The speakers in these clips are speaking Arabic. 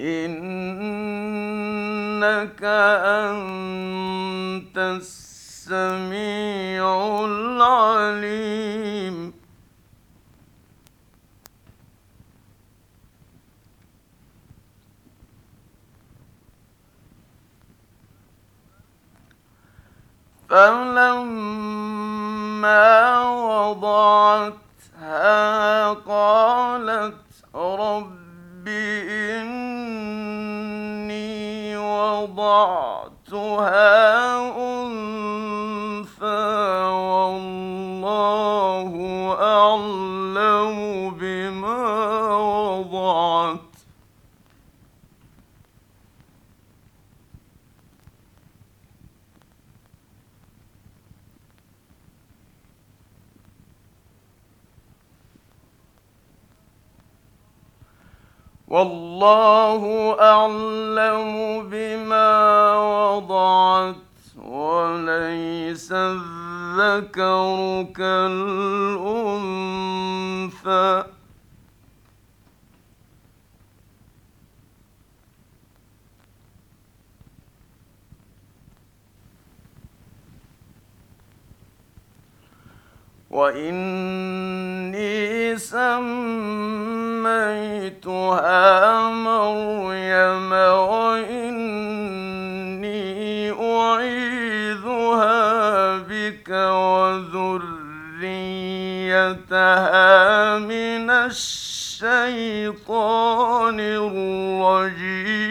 إنك أنت السميع العليم. فلما وضعتها والله أعلم بما وضعت وليس الذكر كالأنثى. وإني سميتها مريم وإني أعيذها بك وذريتها من الشيطان الرجيم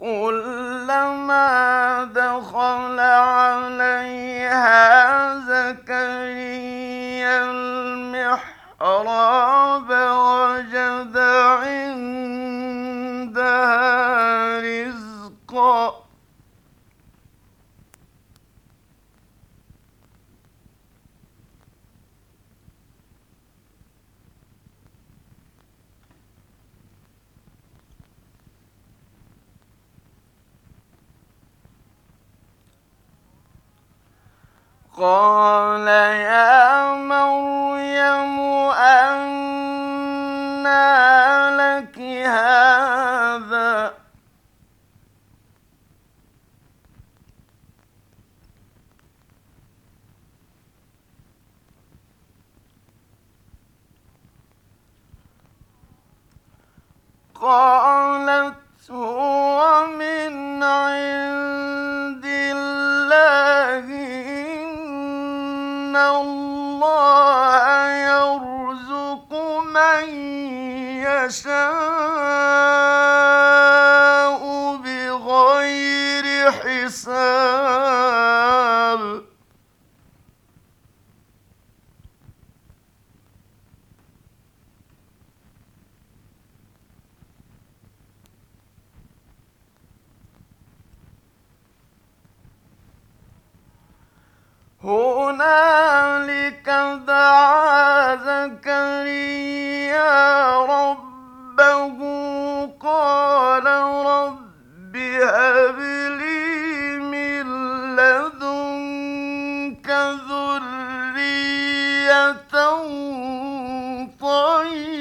كلما قال يا مريم أنى لك هذا قالت هو يشاء بغير حساب. هنالك دعا زكريا ربه قال رب هب لي من لدنك ذرية طيبة.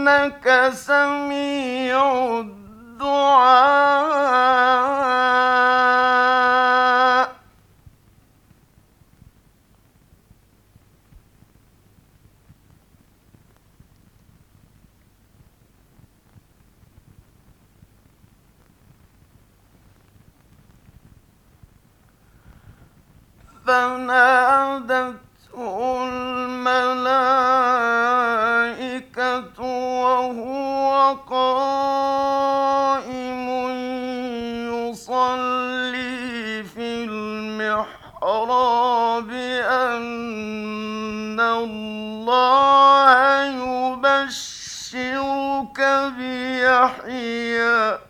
إنك سميع الدعاء. فنادته الملائكة وهو قائم يصلي في المحراب أن الله يبشرك بيحيى.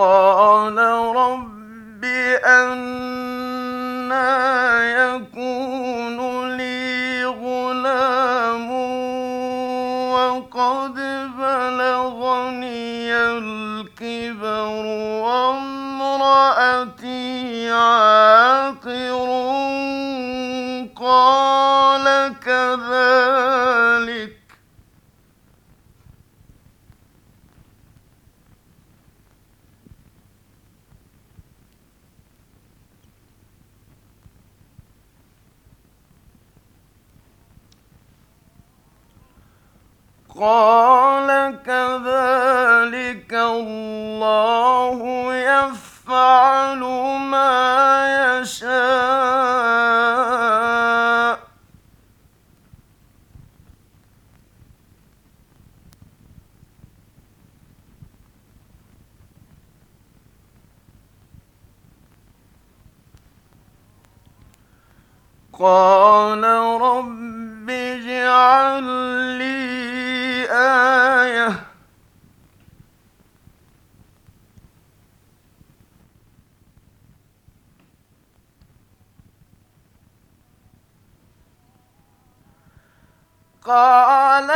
قال رب أنا يكون لي غلام وقد بلغني الكبر وامرأتي عاقر قال كذلك قال كذلك الله يفعل ما يشاء. قال آية. قال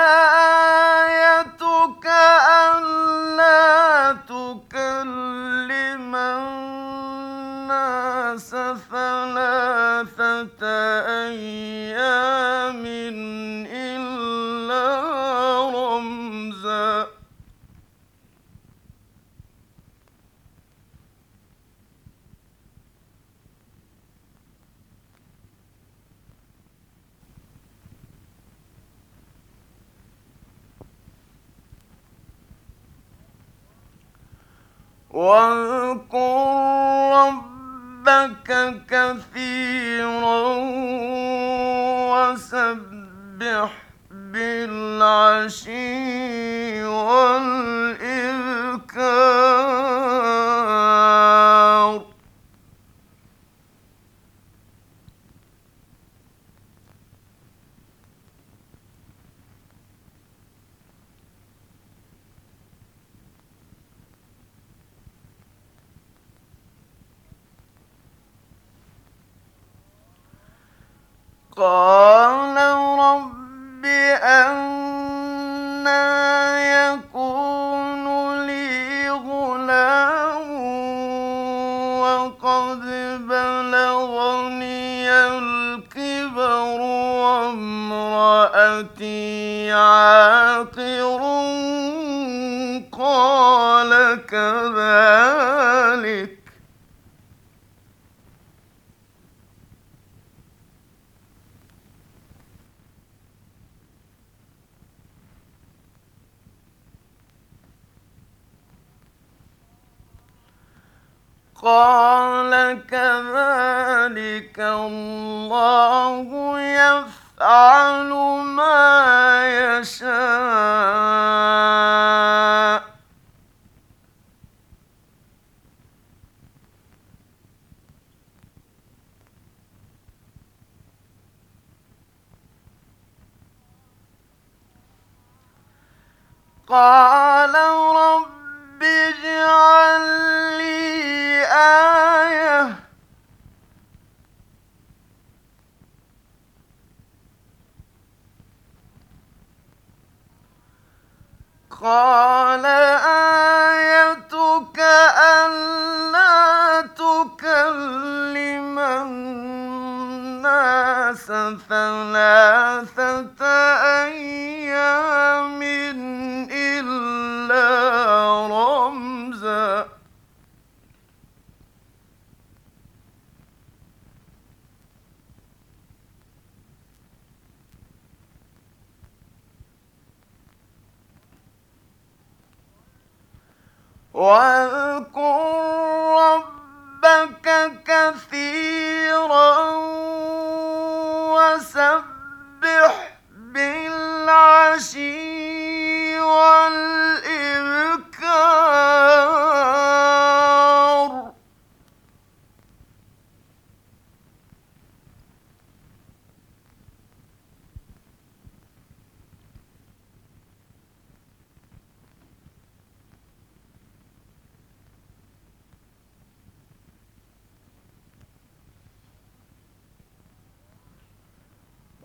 كثيرا وسبح بالعشي والإذكار قال رب أنا يكون لي غلام وقد بلغني الكبر وامرأتي عاقر قال كذلك قال كذلك الله يفعل ما يشاء. قال رب اجعل لي آية قال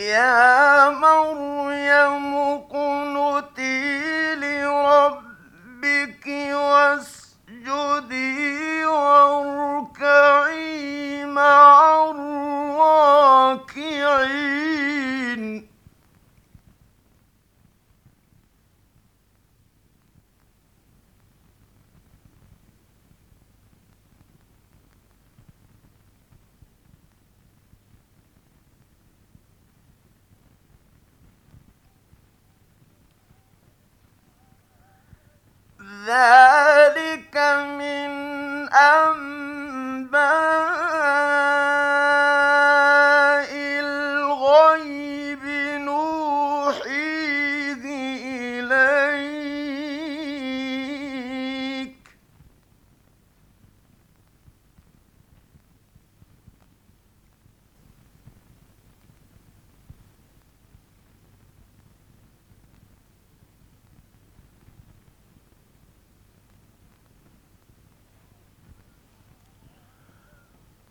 يا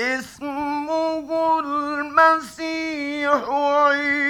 اسمه المسيح عيسى.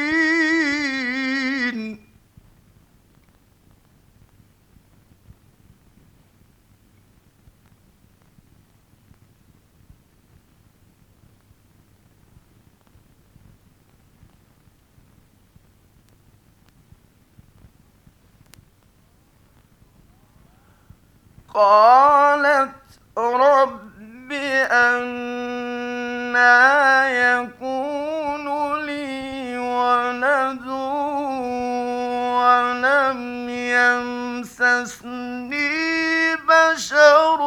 قالت رب أنا يكون لي ولد ولم يمسسني بشر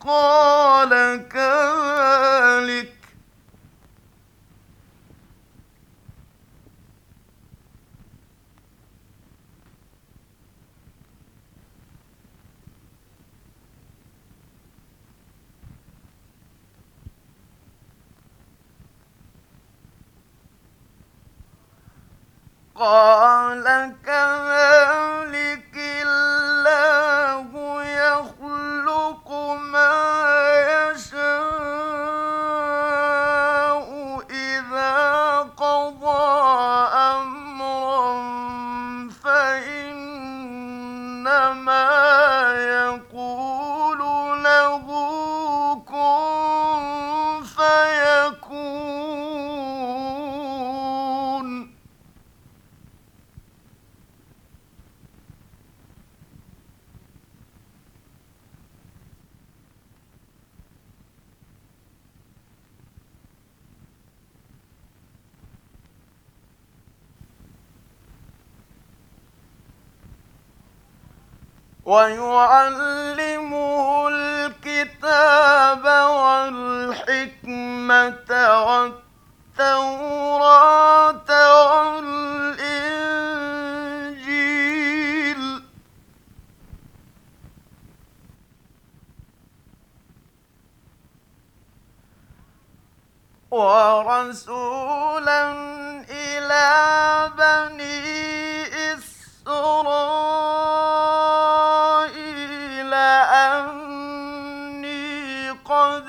قال كذلك قال كذلك ويعلمه الكتاب والحكمة والتوراة والإنجيل. ورسولا com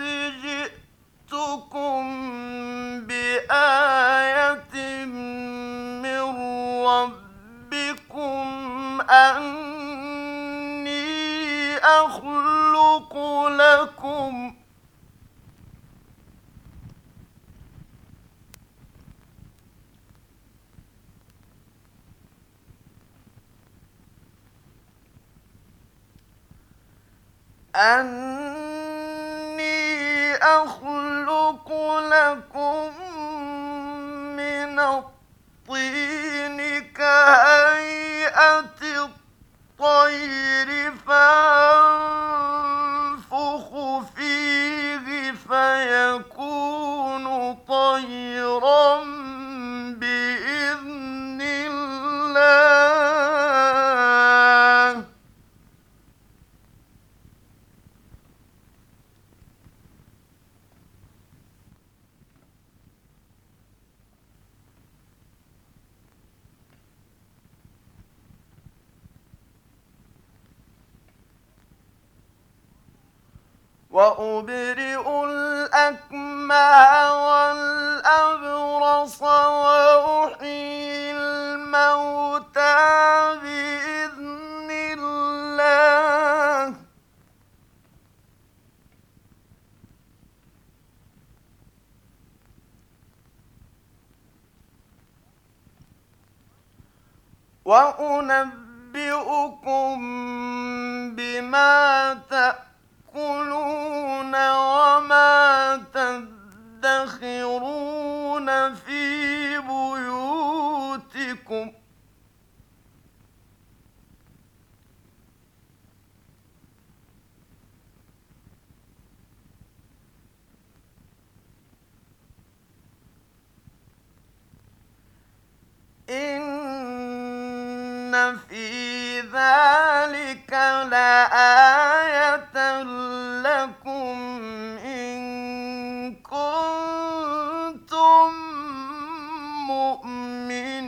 وأبرئ الأكمى والأبرص وأحيي الموتى بإذن الله. وأنبئكم بما تأكلون وما تدخرون في بيوتكم إن في ذلك لآية لكم إن كنتم مؤمنين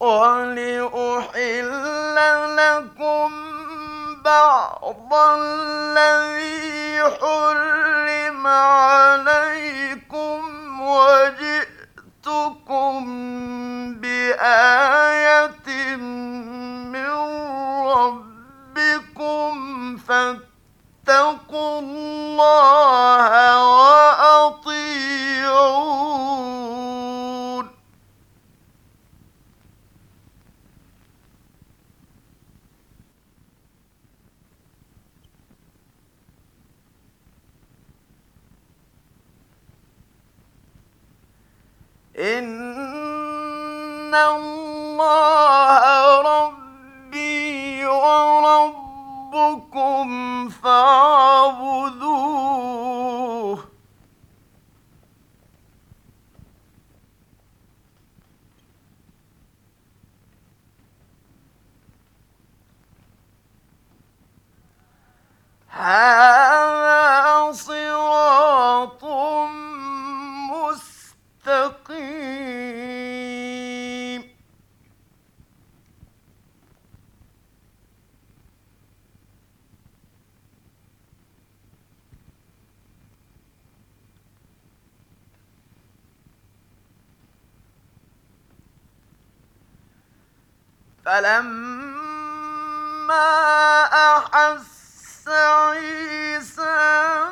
ولأحل لكم بعض الذي حرم عليكم وجئتكم بآية من فلما أحس عيسى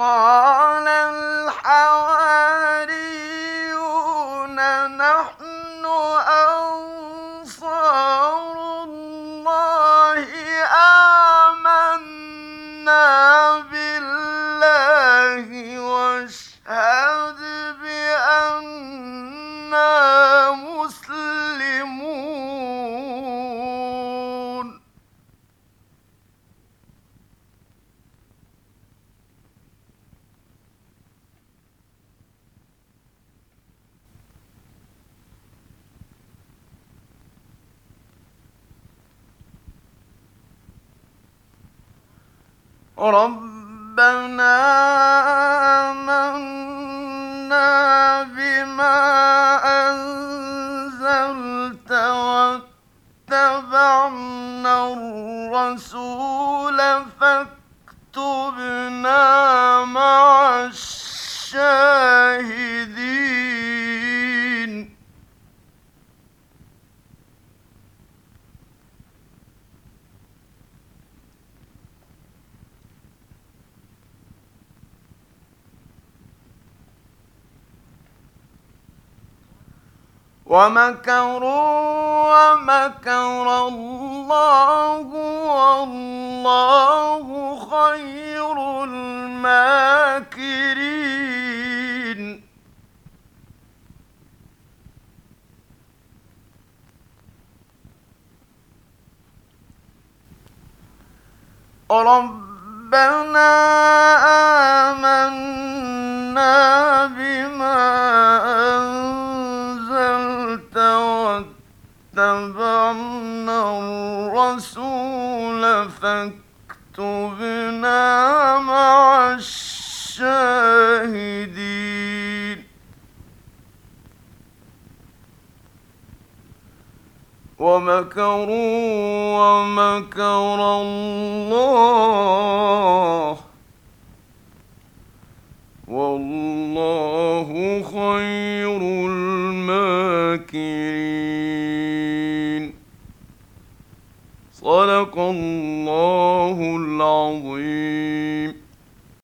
قال ربنا آمنا بما أنزلت واتبعنا الرسول فاكتبنا مع الشاهدين ومكروا ومكر الله والله خير الماكرين. ربنا آمنا فاكتبنا مع الشاهدين. ومكروا ومكر الله. والله خير الماكرين. صدق الله العظيم.